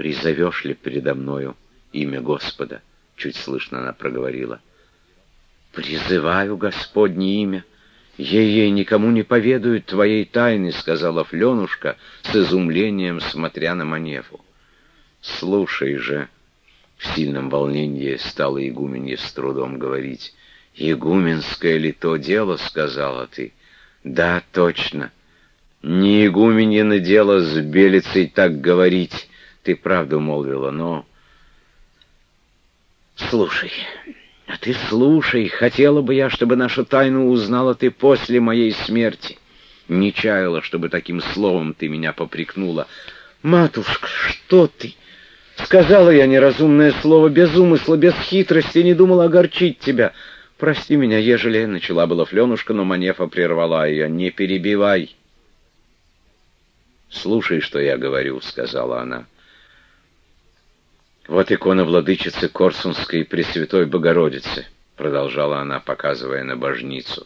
«Призовешь ли передо мною имя Господа?» — чуть слышно она проговорила. «Призываю Господне имя. Ей-ей никому не поведают твоей тайны», — сказала Фленушка с изумлением, смотря на Манефу. «Слушай же», — в сильном волнении стала игуменье с трудом говорить, «игуменское ли то дело, — сказала ты?» «Да, точно. Не игуменье дело с белицей так говорить, ты правду молвила, но...» «Слушай, а ты слушай, хотела бы я, чтобы нашу тайну узнала ты после моей смерти. Не чаяла, чтобы таким словом ты меня попрекнула. Матушка, что ты?» Сказала я неразумное слово, без умысла, без хитрости, не думала огорчить тебя. Прости меня, ежели...» — начала была Фленушка, но Манефа прервала ее. «Не перебивай!» «Слушай, что я говорю», — сказала она. «Вот икона владычицы Корсунской Пресвятой Богородицы», — продолжала она, показывая на божницу.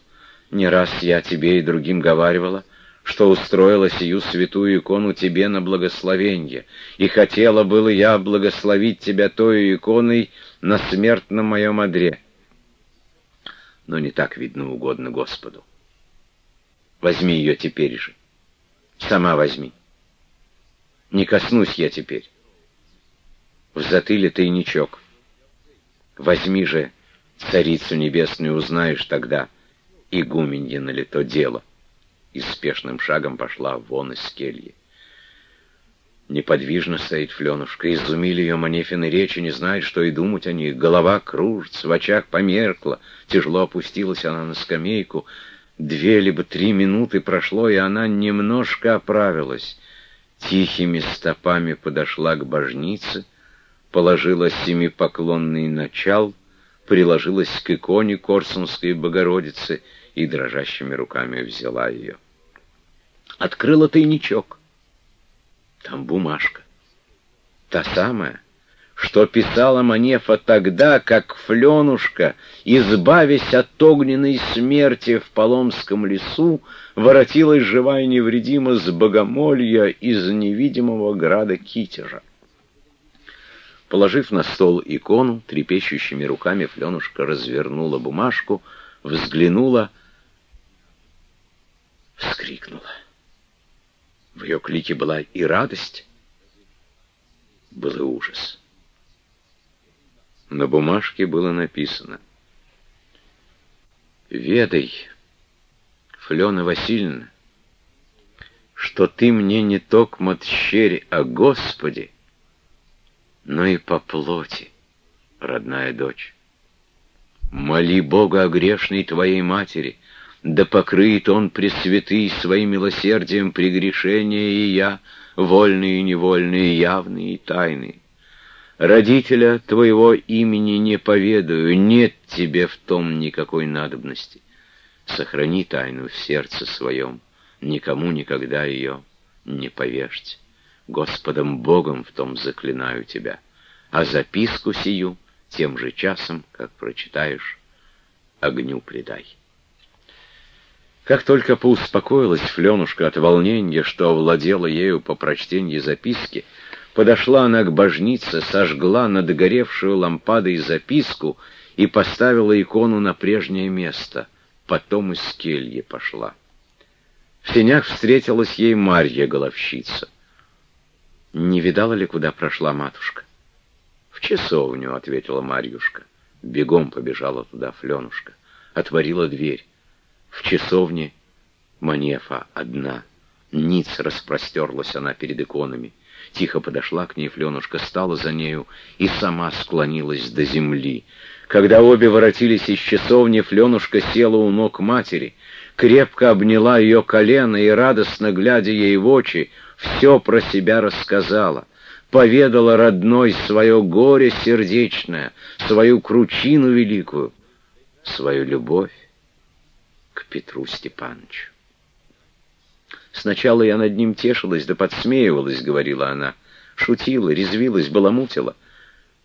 «Не раз я тебе и другим говаривала, что устроила сию святую икону тебе на благословенье, и хотела было я благословить тебя той иконой на смертном моем одре. Но не так, видно, угодно Господу. Возьми ее теперь же. Сама возьми. Не коснусь я теперь. В затыле тайничок. Возьми же царицу небесную, узнаешь тогда, игуменье ли то дело — и спешным шагом пошла вон из кельи. Неподвижно стоит Фленушка, изумили ее Манефины речи, не знает, что и думать о них. Голова кружится, в очах померкла, тяжело опустилась она на скамейку. Две либо три минуты прошло, и она немножко оправилась. Тихими стопами подошла к божнице, положила семипоклонный начал, приложилась к иконе Корсунской Богородицы и дрожащими руками взяла ее. Открыла тайничок. Там бумажка. Та самая, что писала Манефа тогда, как Фленушка, избавясь от огненной смерти в Поломском лесу, воротилась живая и невредима с богомолья из невидимого града Китежа. Положив на стол икону, трепещущими руками Фленушка развернула бумажку, взглянула, вскрикнула. В ее клике была и радость, был и ужас. На бумажке было написано «Ведай, Флена Васильевна, что ты мне не токмо тщерь о Господе, но и по плоти, родная дочь. Моли Бога о грешной твоей матери, да покрыет он пресвятый своим милосердием прегрешения и я, вольные и невольные, явные и тайные. Родителя твоего имени не поведаю, нет тебе в том никакой надобности. Сохрани тайну в сердце своем, никому никогда ее не повешьте. Господом Богом в том заклинаю тебя, а записку сию тем же часом, как прочитаешь, огню предай. Как только поуспокоилась Фленушка от волнения, что овладела ею по прочтении записки, подошла она к божнице, сожгла над догоревшую лампадой записку и поставила икону на прежнее место. Потом из кельи пошла. В сенях встретилась ей Марья Головщица. «Не видала ли, куда прошла матушка?» «В часовню», — ответила Марьюшка. Бегом побежала туда Фленушка. Отворила дверь. В часовне Манефа одна. Ниц распростерлась она перед иконами. Тихо подошла к ней Фленушка, стала за нею и сама склонилась до земли. Когда обе воротились из часовни, Фленушка села у ног матери, крепко обняла ее колено и, радостно глядя ей в очи, все про себя рассказала. Поведала родной свое горе сердечное, свою кручину великую, свою любовь к Петру Степановичу. «Сначала я над ним тешилась да подсмеивалась», — говорила она. Шутила, резвилась, баламутила.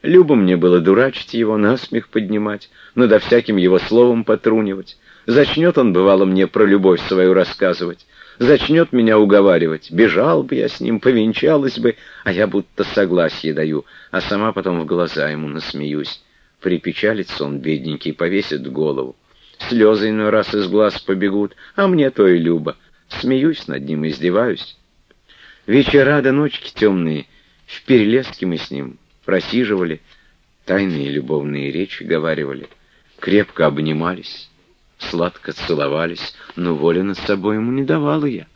Любо мне было дурачить его, насмех поднимать, надо всяким его словом потрунивать. Зачнет он, бывало, мне про любовь свою рассказывать. Зачнет меня уговаривать. Бежал бы я с ним, повенчалась бы, а я будто согласие даю, а сама потом в глаза ему насмеюсь. Припечалится он, бедненький, повесит голову. Слезы иной раз из глаз побегут, а мне то и любо. Смеюсь над ним, издеваюсь. Вечера до ночки темные, в перелеске мы с ним просиживали, тайные любовные речи говаривали, крепко обнимались, сладко целовались, но воли над собой ему не давала я.